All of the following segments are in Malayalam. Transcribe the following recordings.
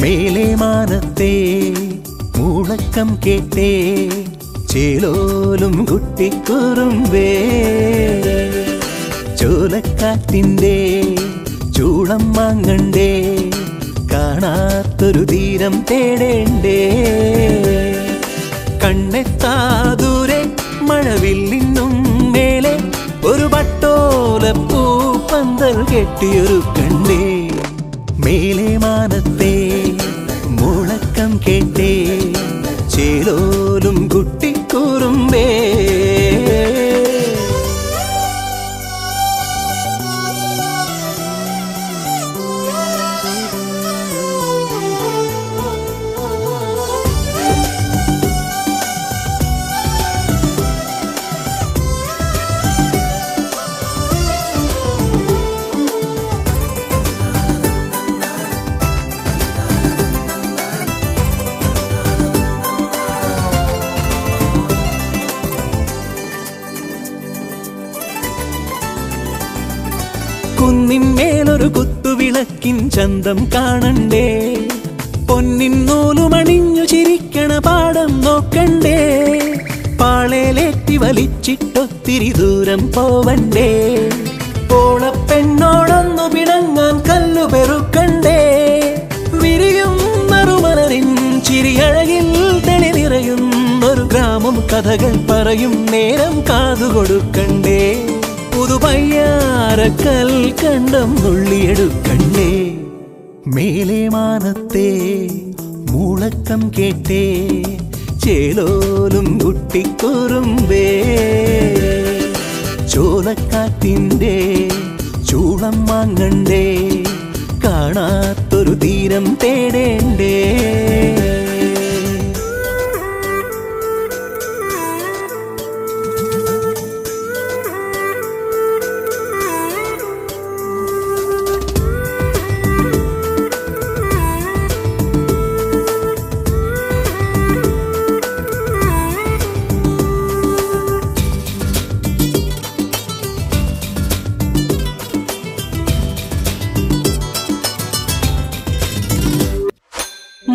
മേലെ മാനത്തെ മൂളക്കം കേട്ടേ ചേലോലും കുട്ടിക്കുറുമ്പേ. ചോലക്കാറ്റിന്റെ ചൂളം വാങ്ങണ്ടേ കാണാത്തൊരു തീരം തേടേണ്ടേ. കണ്ണെത്താ മഴവിൽ നിന്നും മേലെ ഒരു പട്ടോല പൂപ്പന്തൽ കെട്ടിയൊരു കണ്ടേ. മേലെ മാനത്തേ മുഴക്കം കേട്ടേ. ചേലോലും കുന്നിന്മേലൊരു കുത്തുവിളക്കിൻ ചന്തം കാണണ്ടേ? പൊന്നിൻ നൂലുമണിഞ്ഞു ചിരിക്കണ പാടം നോക്കണ്ടേ? പാളേലേറ്റി വലിച്ചിട്ടൊത്തിരി ദൂരം പോവണ്ടേ? പോളപ്പെണ്ണോടൊന്നു പിണങ്ങാൻ കല്ലു പെറുക്കണ്ടേ? വിരിയും മറുമലരിൻ ചിരിയഴകിൽ തെളി ഒരു ഗ്രാമം കഥകൾ പറയും നേരം കാതുകൊടുക്കണ്ടേ? പുതുപയ്യാരക്കൽ കണ്ടം നുള്ളിയെടുക്കണ്ടേ മേലെ മാനത്തെ മൂളക്കം കേട്ടേ ചേലോലും കുട്ടിക്കുറുമ്പേ ചോലക്കാറ്റിന്റെ ചൂളം വാങ്ങണ്ടേ കാണാത്തൊരു തീരം തേടേണ്ടേ.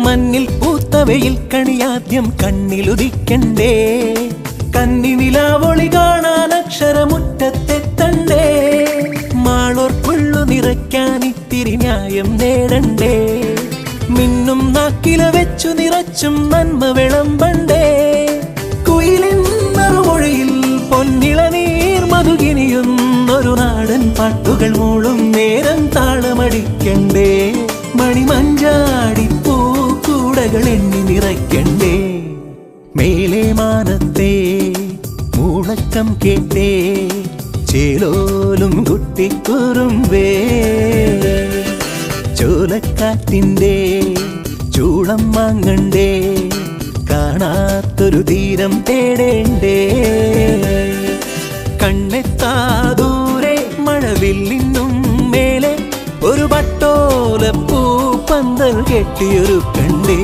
മഞ്ഞിൽ പൂത്തവയിൽ കണിയാദ്യം കണ്ണിലുദിക്കണ്ടേ? കന്നി നിലാവൊളി കാണാൻ അക്ഷരമുറ്റത്തെത്തണ്ടേ മാളോർ പുള്ളു നിറയ്ക്കാൻ ഇത്തിരി ന്യായം നേടണ്ടേ? മിന്നും നാക്കില വെച്ചു നിറച്ചും നന്മ വിളമ്പണ്ടേ? കുയിലിൻ മറുമൊഴിയിൽ പൊന്നിളനീർ മധുകിനിയുന്നൊരു നാടൻ പാട്ടുകൾ മൂളും നേരം താളമടിക്കണ്ടേ? മണിമഞ്ചാടി പൂക്കൂടകൾ എണ്ണി നിറയ്ക്കണ്ടേ? മേലെ മാനത്തെ മൂളക്കം കേട്ടേ ചേലോലും കുട്ടിക്കുറുമ്പേ. ചോലക്കാറ്റിന്റെ ചൂളം വാങ്ങണ്ടേ കാണാത്തൊരു തീരം തേടേണ്ടേ? കണ്ണെത്താ ദൂരെ മഴവില്ലിന്നും മേലെ ഒരു പട്ടോലപ്പൂ പന്തൽ കെട്ടിയൊരു കണ്ടേ.